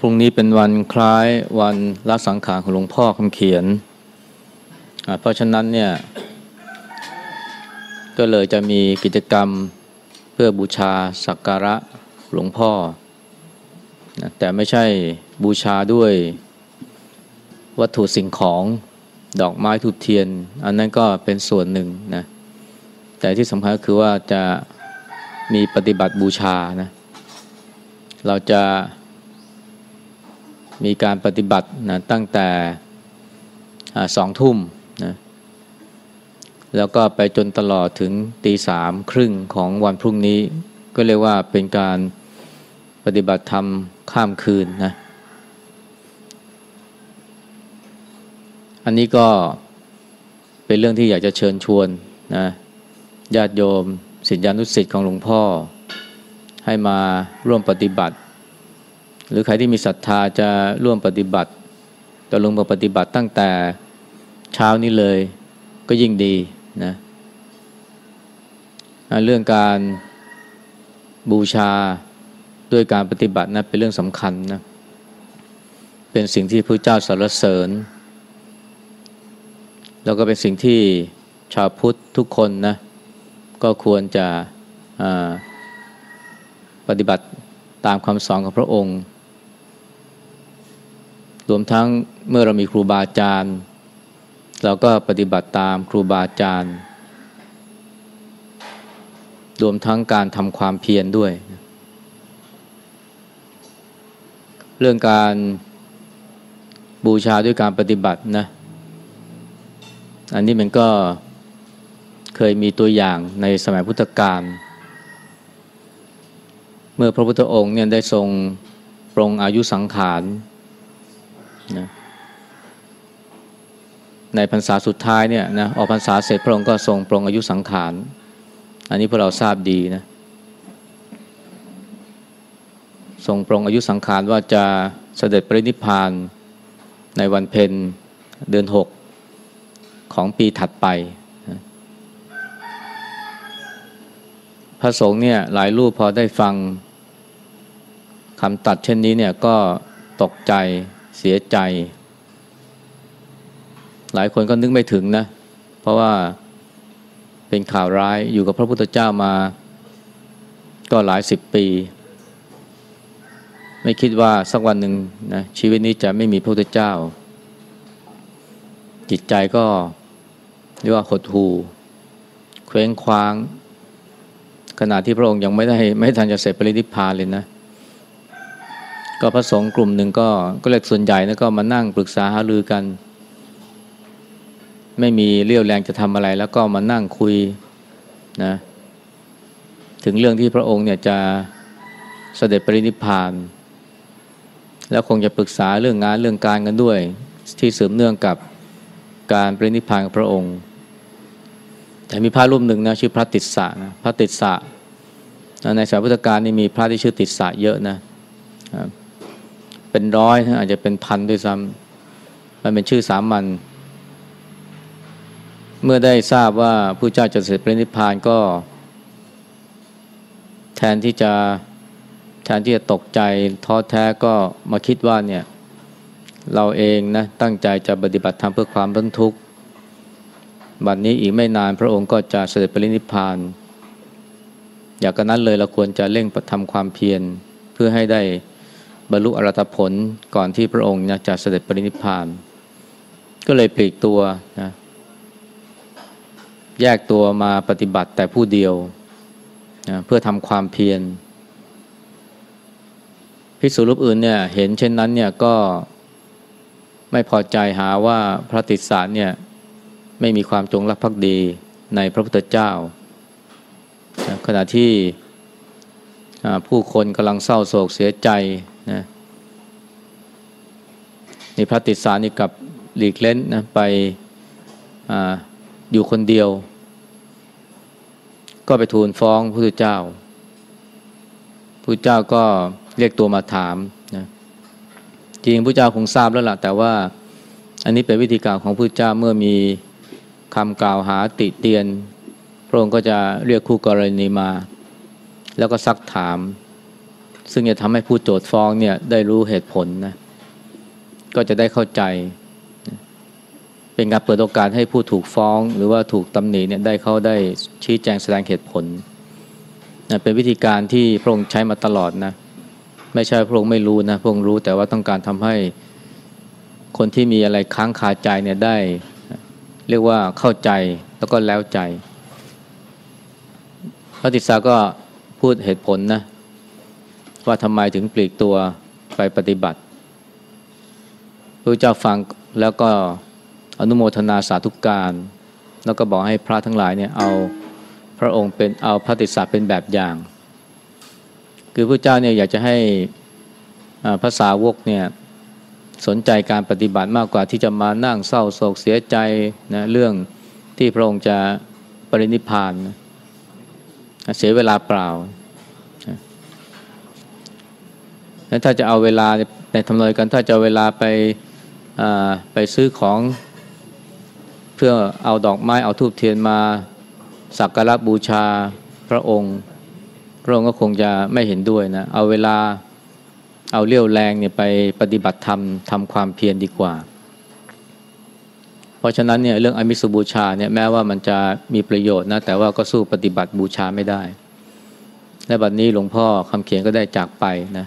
พรุ่งนี้เป็นวันคล้ายวันละสังขารของหลวงพ่อคำเขียน เพราะฉะนั้นเนี่ย ก็เลยจะมีกิจกรรมเพื่อบูชาสักการะหลวงพ่อ แต่ไม่ใช่บูชาด้วยวัตถุสิ่งของดอกไม้ทุบเทียน อันนั้นก็เป็นส่วนหนึ่งนะแต่ที่สำคัญก็คือว่าจะมีปฏิบัติบูชานะเราจะ มีการปฏิบัตินะตั้งแต่สองทุ่มนะแล้วก็ไปจนตลอดถึงตีสามครึ่งของวันพรุ่งนี้ ก็เรียกว่าเป็นการปฏิบัติธรรมข้ามคืนนะอันนี้ก็เป็นเรื่องที่อยากจะเชิญชวนนะญาติโยมศิษยานุศิษย์ของหลวงพ่อ ให้มาร่วมปฏิบัติ หรือใครที่มีศรัทธาจะร่วมปฏิบัติจะลงมาปฏิบัติตั้งแต่เช้านี้เลยก็ยิ่งดีนะเรื่องการบูชาด้วยการปฏิบัตินะเป็นเรื่องสำคัญนะเป็นสิ่งที่พระเจ้าสรรเสริญ แล้วก็เป็นสิ่งที่ชาวพุทธทุกคนนะก็ควรจะปฏิบัติตามคำสอนของพระองค์ รวมทั้งเมื่อเรามีครูบาอาจารย์ เราก็ปฏิบัติตามครูบาอาจารย์ รวมทั้งการทำความเพียรด้วย เรื่องการบูชาด้วยการปฏิบัตินะ อันนี้มันก็เคยมีตัวอย่างในสมัยพุทธกาล เมื่อพระพุทธองค์เนี่ยได้ทรงปรงอายุสังขาร นะในพรรษาสุดท้ายเนี่ยนะออกพรรษาเสร็จพระองค์ก็ทรงปรงอายุสังขาร อันนี้พวกเราทราบดีนะทรงปรงอายุสังขารว่าจะเสด็จปรินิพพานในวันเพ็ญเดือนหกของปีถัดไป พระสงฆ์เนี่ยหลายรูปพอได้ฟังคำตัดเช่นนี้เนี่ยก็ตกใจ เสียใจ หลายคนก็นึกไม่ถึงนะ เพราะว่าเป็นข่าวร้ายอยู่กับพระพุทธเจ้ามา ก็หลายสิบปี ไม่คิดว่าสักวันหนึ่งนะชีวิตนี้จะไม่มีพระพุทธเจ้า จิตใจก็เรียกว่าหดหู่เคว้งคว้าง ขณะที่พระองค์ยังไม่ได้ไม่ทันจะเสร็จปรินิพพานเลยนะ ก็พระสงฆ์กลุ่มหนึ่งก็ก็เลยส่วนใหญ่นะก็มานั่งปรึกษาหารือกัน ไม่มีเรี่ยวแรงจะทำอะไร แล้วก็มานั่งคุยนะถึงเรื่องที่พระองค์เนี่ยจะเสด็จปรินิพาน แล้วคงจะปรึกษาเรื่องงานเรื่องการกันด้วย ที่สืบเนื่องกับการปรินิพานของพระองค์ แต่มีพระรูปหนึ่งนะชื่อพระติสสะนะพระติสสะในสายพุทธการนี่มีพระที่ชื่อติสสะเยอะนะ เป็นร้อยอาจจะเป็นพันด้วยซ้ำมันเป็นชื่อสามัญเมื่อได้ทราบว่าผู้เจ้าจะเสด็จปรินิพพานก็ แทนที่จะแทนที่จะตกใจท้อแท้ก็มาคิดว่าเนี่ยเราเองนะตั้งใจจะปฏิบัติธรรมเพื่อความบรรทุกข์บัดนนี้อีกไม่นานพระองค์ก็จะเสด็จปรินิพพาน อยากกันนั้นเลยเราควรจะเร่งประทำความเพียรเพื่อให้ได้ บรรลุอรัตผลก่อนที่พระองค์จะเสด็จปรินิพพาน ก็เลยปลีกตัวนะแยกตัวมาปฏิบัติแต่ผู้เดียวนะเพื่อทำความเพียรพิสูรูปอื่นเนี่ยเห็นเช่นนั้นเนี่ยก็ไม่พอใจหาว่าพระติสสารเนี่ยไม่มีความจงรักภักดีในพระพุทธเจ้า ขณะที่ผู้คนกำลังเศร้าโศกเสียใจ นะนี่พระติสานี่กับหลีกเล่นนะไปออยู่คนเดียว ก็ไปทูลฟ้องพระพุทธเจ้าพระเจ้าก็เรียกตัวมาถามนะจริงพระเจ้าคงทราบแล้วล่ะแต่ว่าอันนี้เป็นวิธีการของพระเจ้าเมื่อมีคำกล่าวหาติเตียน พระองค์ก็จะเรียกคู่กรณีมา แล้วก็ซักถาม ซึ่งจะทำให้ผู้โจทฟ้องเนี่ยได้รู้เหตุผลนะก็จะได้เข้าใจ เป็นการเปิดโอกาสให้ผู้ถูกฟ้อง หรือว่าถูกตำหนิเนี่ยได้เขาได้ชี้แจงแสดงเหตุผลนะเป็นวิธีการที่พระองค์ใช้มาตลอดนะไม่ใช่พระองค์ไม่รู้นะพระองค์รู้แต่ว่าต้องการทำให้คนที่มีอะไรค้างคาใจเนี่ยได้ เรียกว่าเข้าใจแล้วก็แล้วใจพระติสาก็พูดเหตุผลนะ ว่าทำไมถึงปลีกตัวไปปฏิบัติพระเจ้าฟังแล้วก็อนุโมทนาสาธุการ แล้วก็บอกให้พระทั้งหลายเนี่ยเอาพระองค์เป็นเอาพระติสสะเป็นแบบอย่าง คือพระเจ้าเนี่ยอยากจะให้ภาษาวกเนี่ยสนใจการปฏิบัติมากกว่าที่จะมานั่งเศร้าโศกเสียใจนะเรื่องที่พระองค์จะปรินิพานนะเสียเวลาเปล่าแล้ว ถ้าจะเอาเวลาในทำนอยกันถ้าจะเวลาไปไปซื้อของเพื่อเอาดอกไม้เอาทูบเทียนมาสักการะบูชาพระองค์ พระองค์ก็คงจะไม่เห็นด้วยนะเอาเวลาเอาเลี้ยวแรงเนี่ยไปปฏิบัติธรรมทำความเพียรดีกว่า เพราะฉะนั้นเนี่ยเรื่องอมิสบูชาเนี่ยแม้ว่ามันจะมีประโยชน์นะแต่ว่าก็สู้ปฏิบัติบูชาไม่ได้และบัดนนี้หลวงพ่อคำเขียนก็ได้จากไปนะ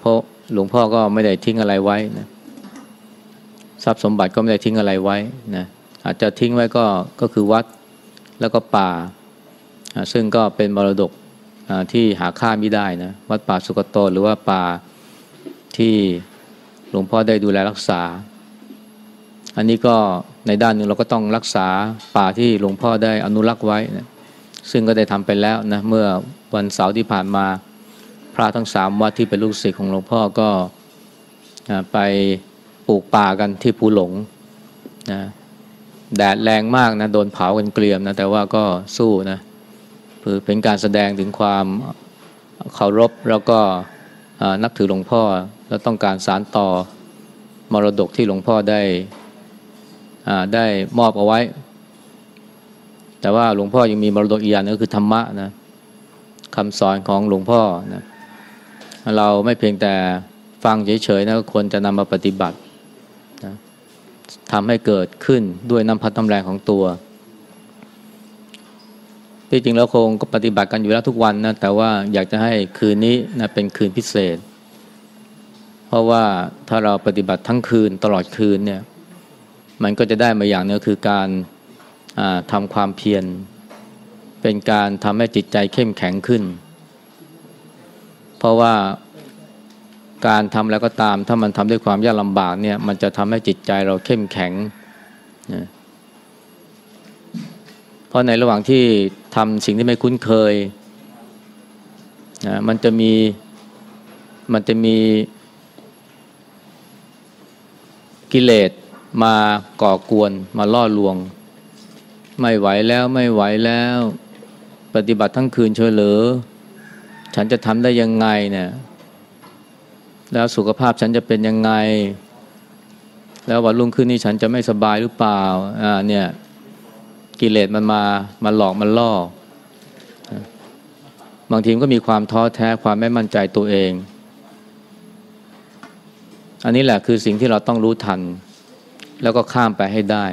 เพราะหลวงพ่อก็ไม่ได้ทิ้งอะไรไว้นะทรัพย์สมบัติก็ไม่ได้ทิ้งอะไรไว้นะอาจจะทิ้งไว้ก็ก็คือวัดแล้วก็ป่า ซึ่งก็เป็นมรดกที่หาค่าไม่ได้นะวัดป่าสุกโตหรือว่าป่าที่หลวงพ่อได้ดูแลรักษา อันนี้ก็ในด้านหนึ่งเราก็ต้องรักษาป่าที่หลวงพ่อได้อนุรักษ์ไว้นะซึ่งก็ได้ทำไปแล้วนะเมื่อวันเสาร์ที่ผ่านมา ระทั้งสามวัดที่เป็นลูกศิษย์ของหลวงพ่อก็ไปปลูกป่ากันที่ภูหลงนะแดดแรงมากนะโดนเผากันเกลียมนะแต่ว่าก็สู้นะคือเป็นการแสดงถึงความเคารพแล้วก็นับถือหลวงพ่อแล้วต้องการสารต่อมรดกที่หลวงพ่อได้ได้มอบเอาไว้ แต่ว่าหลวงพ่อยังมีมรดกอีกอย่างนึงก็คือธรรมะนะคำสอนของหลวงพ่อนะ เราไม่เพียงแต่ฟังเฉยๆนะควรจะนำมาปฏิบัตินะทำให้เกิดขึ้นด้วยน้ำพัดน้ำแรงของตัว ที่จริงแล้วคงก็ปฏิบัติกันอยู่แล้วทุกวันนะแต่ว่าอยากจะให้คืนนี้นะเป็นคืนพิเศษ เพราะว่าถ้าเราปฏิบัติทั้งคืนตลอดคืนเนี่ยมันก็จะได้มาอย่างนึงคือการทำความเพียรเป็นการทำให้จิตใจเข้มแข็งขึ้น เพราะว่าการทำแล้วก็ตาม ถ้ามันทำด้วยความยากลำบากเนี่ย มันจะทำให้จิตใจเราเข้มแข็งนะเพราะในระหว่างที่ทำสิ่งที่ไม่คุ้นเคยนะมันจะมีมันจะมีกิเลสมาก่อกวนมาล่อลวง ไม่ไหวแล้วไม่ไหวแล้ว ปฏิบัติทั้งคืนเฉลอ ฉันจะทำได้ยังไงเนี่ยแล้วสุขภาพฉันจะเป็นยังไง แล้ววันรุ่งขึ้นนี้ฉันจะไม่สบายหรือเปล่าอ่าเนี่ยกิเลสมันมามาหลอกมันล่อ บางทีก็มีความท้อแท้ความไม่มั่นใจตัวเอง อันนี้แหละคือสิ่งที่เราต้องรู้ทัน แล้วก็ข้ามไปให้ได้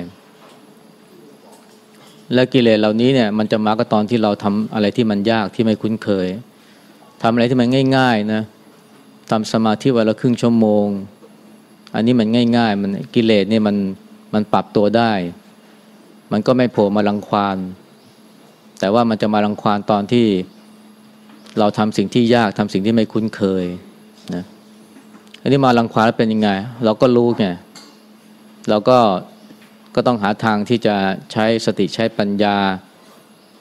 และกิเลสเหล่านี้เนี่ยมันจะมาก็ตอนที่เราทำอะไรที่มันยากที่ไม่คุ้นเคย ทำอะไรที่มันง่าย ๆนะทำสมาธิวันละครึ่งชั่วโมง อันนี้มันง่าย ๆ มันกิเลสเนี่ยมันมันปรับตัวได้ มันก็ไม่โผล่มารังควานแต่ว่ามันจะมารังควานตอนที่เราทำสิ่งที่ยากทำสิ่งที่ไม่คุ้นเคยนะอันนี้มารังควานแล้วเป็นยังไง เราก็รู้ไงเราก็ก็ต้องหาทางที่จะใช้สติใช้ปัญญา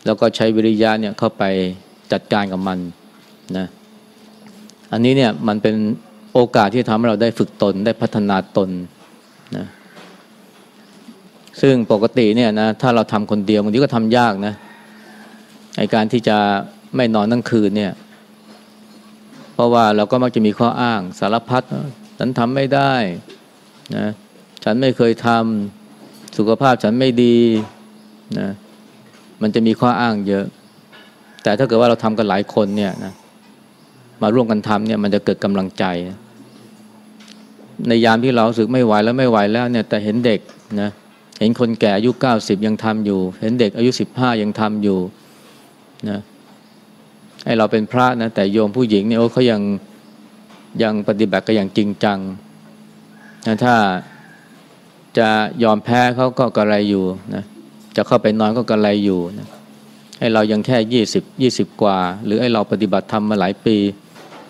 แล้วก็ใช้วิริยะเนี่ยเข้าไปจัดการกับมัน นะอันนี้เนี่ยมันเป็นโอกาสที่ทำให้เราได้ฝึกตนได้พัฒนาตนนะซึ่งปกติเนี่ยนะถ้าเราทำคนเดียวบางทีก็ทำยากนะในการที่จะไม่นอนทั้งคืนเนี่ย เพราะว่าเราก็มักจะมีข้ออ้างสารพัดฉันทำไม่ได้นะฉันไม่เคยทำสุขภาพฉันไม่ดีนะมันจะมีข้ออ้างเยอะ แต่ถ้าเกิดว่าเราทำกันหลายคนเนี่ยนะ มาร่วมกันทำเนี่ยมันจะเกิดกำลังใจ ในยามที่เราสึกไม่ไหวแล้วไม่ไหวแล้วเนี่ยแต่เห็นเด็กนะเห็นคนแก่อายุเก้าสิบยังทำอยู่ เห็นเด็กอายุสิบห้ายังทำอยู่นะให้เราเป็นพระนะแต่โยมผู้หญิงเนี่ยโอเขายังยังปฏิบัติก็อย่างจริงจังนะถ้าจะยอมแพ้เขาก็กระไรอยู่นะจะเข้าไปนอนก็กระไรอยู่นะให้เรายังแค่ยี่สิบยี่สิบกว่า หรือให้เราปฏิบัติทำมาหลายปี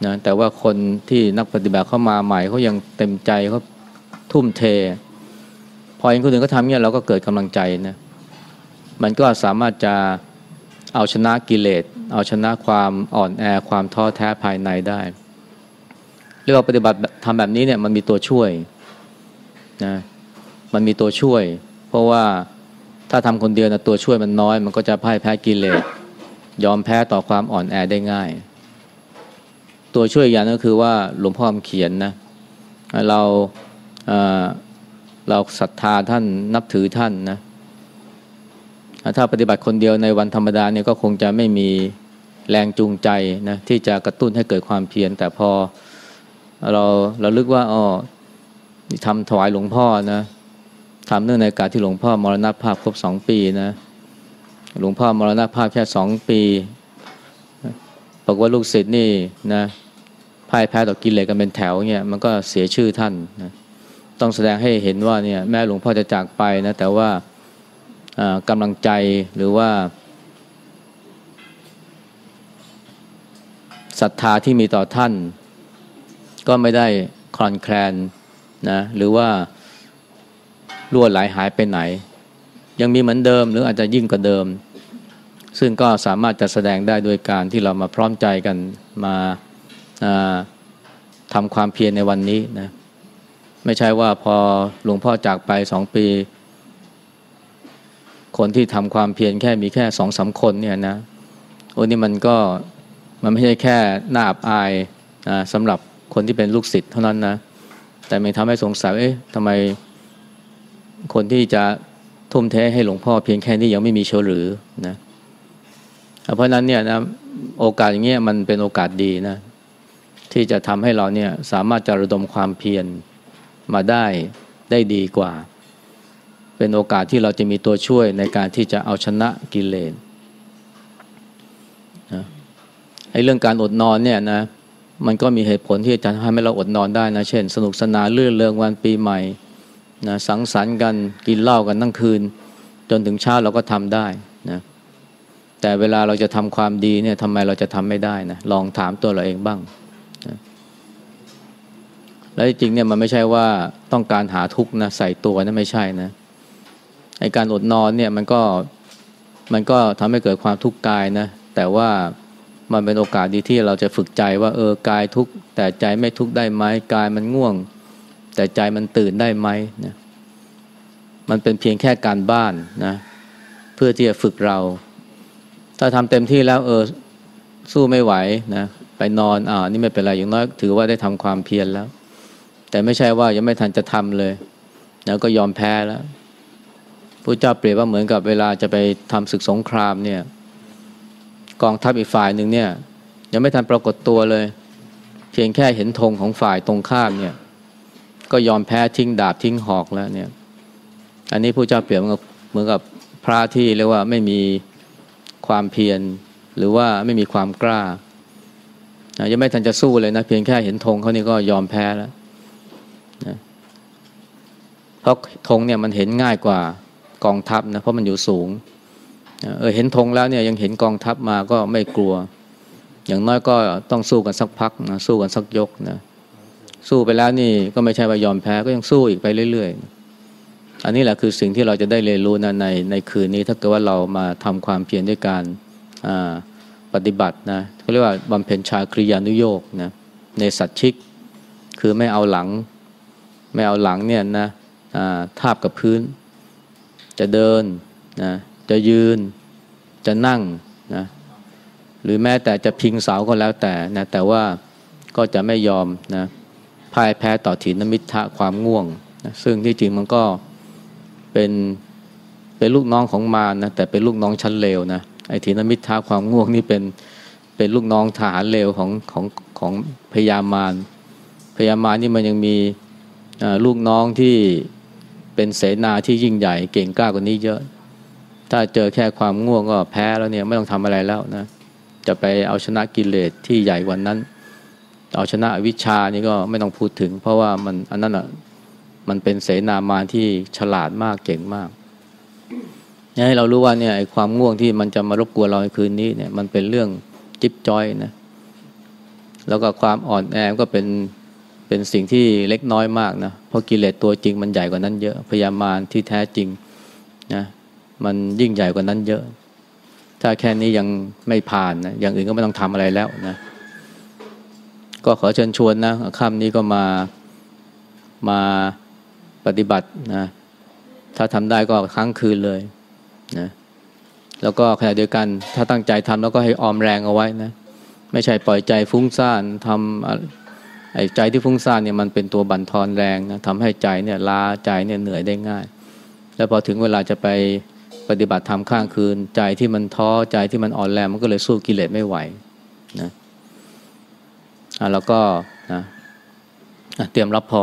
นะแต่ว่าคนที่นักปฏิบัติเข้ามาใหม่เขายังเต็มใจเขาทุ่มเท พอเห็นคนอื่นก็ทำเนี่ยเราก็เกิดกำลังใจนะมันก็สามารถจะเอาชนะกิเลส เอาชนะความอ่อนแอความท้อแท้ภายในได้เรียกว่าปฏิบัติทำแบบนี้เนี่ยมันมีตัวช่วยนะมันมีตัวช่วย เพราะว่าถ้าทำคนเดียวนะตัวช่วยมันน้อย มันก็จะพ่ายแพ้กิเลสยอมแพ้ต่อความอ่อนแอได้ง่าย ตัวช่วยอย่างก็คือว่าหลวงพ่อเขียนนะเราเราศรัทธาท่านนับถือท่านนะถ้าปฏิบัติคนเดียวในวันธรรมดาเนี่ยก็คงจะไม่มีแรงจูงใจนะที่จะกระตุ้นให้เกิดความเพียรแต่พอเราเราลึกว่าอ๋อทำถวายหลวงพ่อนะทำเนื่องในการที่หลวงพ่อมรณภาพครบสองปีนะหลวงพ่อมรณภาพแค่สองปีบอกว่าลูกศิษย์นี่นะ พ่ายแพ้ต่อกิเลสกันเป็นแถวเนี่ยมันก็เสียชื่อท่านนะต้องแสดงให้เห็นว่าเนี่ยแม่หลวงพ่อจะจากไปนะแต่ว่ากำลังใจหรือว่าศรัทธาที่มีต่อท่าน ก็ไม่ได้คลอนแคลนนะหรือว่ารั่วไหลหายไปไหน ยังมีเหมือนเดิมหรืออาจจะยิ่งกว่าเดิม ซึ่งก็สามารถจะแสดงได้โดยการที่เรามาพร้อมใจกันมา ทำความเพียรในวันนี้นะไม่ใช่ว่าพอหลวงพ่อจากไปสองปี คนที่ทำความเพียรแค่มีแค่สองสาคนเนี่ยนะโอ้นี่มันก็มันไม่ใช่แค่หน้าอับอายนะสำหรับคนที่เป็นลูกศิษย์เท่านั้นนะแต่มันทำให้สงสัยเอ๊ะทำไมคนที่จะทุ่มเทให้หลวงพ่อเพียงแค่นี้ยังไม่มีเชหรือนะเพราะนั้นเนี่ยนะโอกาสอย่างเงี้ยมันเป็นโอกาสดีนะ ที่จะทำให้เราเนี่ยสามารถจะระดมความเพียรมาได้ได้ดีกว่า เป็นโอกาสที่เราจะมีตัวช่วยในการที่จะเอาชนะกิเลสนะไอ้เรื่องการอดนอนเนี่ยนะมันก็มีเหตุผลที่จะทำให้เราอดนอนได้นะ เช่น สนุกสนานเลื่อนเริงวันปีใหม่นะสังสรรค์กันกินเหล้ากันทั้งคืน จนถึงเช้าเราก็ทำได้นะแต่เวลาเราจะทำความดีเนี่ยทำไมเราจะทำไม่ได้นะลองถามตัวเราเองบ้าง แล้วจริงเนี่ยมันไม่ใช่ว่าต้องการหาทุกข์นะใส่ตัวนะไม่ใช่นะไอการอดนอนเนี่ยมันก็มันก็ทำให้เกิดความทุกข์กายนะแต่ว่ามันเป็นโอกาสดีที่เราจะฝึกใจว่าเออกายทุกข์แต่ใจไม่ทุกข์ได้ไหมกายมันง่วง แต่ใจมันตื่นได้ไหมนะมันเป็นเพียงแค่การบ้านนะเพื่อที่จะฝึกเรา ถ้าทำเต็มที่แล้วเออสู้ไม่ไหวนะไปนอนอ่านี่ไม่เป็นไรอย่างน้อยถือว่าได้ทำความเพียรแล้ว แต่ไม่ใช่ว่ายังไม่ทันจะทำเลยแล้วก็ยอมแพ้แล้วพระเจ้าเปรียบว่าเหมือนกับเวลาจะไปทำศึกสงครามเนี่ย กองทัพอีกฝ่ายหนึ่งเนี่ย ยังไม่ทันปรากฏตัวเลย เพียงแค่เห็นธงของฝ่ายตรงข้ามเนี่ย ก็ยอมแพ้ทิ้งดาบทิ้งหอกแล้วเนี่ย อันนี้ผู้เจ้าเปรียบเหมือนกับพระที่เรียกว่าไม่มีความเพียรหรือว่าไม่มีความกล้ายังไม่ทันจะสู้เลยนะเพียงแค่เห็นธงเขานี่ก็ยอมแพ้แล้ว นะเพราะธงเนี่ยมันเห็นง่ายกว่ากองทัพนะเพราะมันอยู่สูงเออเห็นธงแล้วเนี่ยยังเห็นกองทัพมาก็ไม่กลัว อย่างน้อยก็ต้องสู้กันสักพักนะสู้กันสักยกนะสู้ไปแล้วนี่ก็ไม่ใช่ว่ายอมแพ้ก็ยังสู้อีกไปเรื่อยๆ อันนี้แหละคือสิ่งที่เราจะได้เรียนรู้นะในในคืนนี้ถ้าเกิดว่าเรามาทำความเพียรด้วยการปฏิบัตินะเขาเรียกว่าบำเพ็ญชาคริยานุโยกนะในสัตชิก คือไม่เอาหลัง ไม่เอาหลังเนี่ยนะทาบกับพื้น จะเดินนะจะยืนจะนั่งนะหรือแม้แต่จะพิงเสาก็แล้วแต่นะแต่ว่าก็จะไม่ยอมนะพ่ายแพ้ต่อถีนมิทะความง่วงนะซึ่งที่จริงมันก็เป็นเป็นลูกน้องของมารนะแต่เป็นลูกน้องชั้นเลวนะไอ้ถีนมิทะความง่วงนี่เป็นเป็นลูกน้องทหารเลวของของของพยามารพยามารนี่มันยังมี ลูกน้องที่เป็นเสนาที่ยิ่งใหญ่เก่งกล้ากว่านี้เยอะ ถ้าเจอแค่ความง่วงก็แพ้แล้วเนี่ยไม่ต้องทำอะไรแล้วนะจะไปเอาชนะกิเลสที่ใหญ่กว่านั้น เอาชนะวิชานี่ก็ไม่ต้องพูดถึง เพราะว่ามันอันนั้นอะมันเป็นเสนามารที่ฉลาดมากเก่งมากให้เรารู้ว่าเนี่ยความง่วงที่มันจะมารบกวนเราในคืนนี้เนี่ยมันเป็นเรื่องจิ๊บจอยนะแล้วก็ความอ่อนแอก็เป็น เป็นสิ่งที่เล็กน้อยมากนะเพราะกิเลสตัวจริงมันใหญ่กว่านั้นเยอะพยามารที่แท้จริงนะมันยิ่งใหญ่กว่านั้นเยอะ ถ้าแค่นี้ยังไม่ผ่านนะอย่างอื่นก็ไม่ต้องทำอะไรแล้วนะก็ขอเชิญชวนนะค่ำนี้ก็มามาปฏิบัตินะถ้าทำได้ก็ครั้งคืนเลยนะแล้วก็ขณะเดียวกัน ถ้าตั้งใจทำแล้วก็ให้ออมแรงเอาไว้นะ ไม่ใช่ปล่อยใจฟุ้งซ่านทำ ไอ้ใจที่ฟุ้งซ่านเนี่ยมันเป็นตัวบั่นทอนแรงนะทำให้ใจเนี่ยล้าใจเนี่ยเหนื่อยได้ง่าย แล้วพอถึงเวลาจะไปปฏิบัติธรรมข้างคืน ใจที่มันท้อใจที่มันอ่อนแรงมันก็เลยสู้กิเลสไม่ไหวนะะแล้วก็นะเตรียมรับพร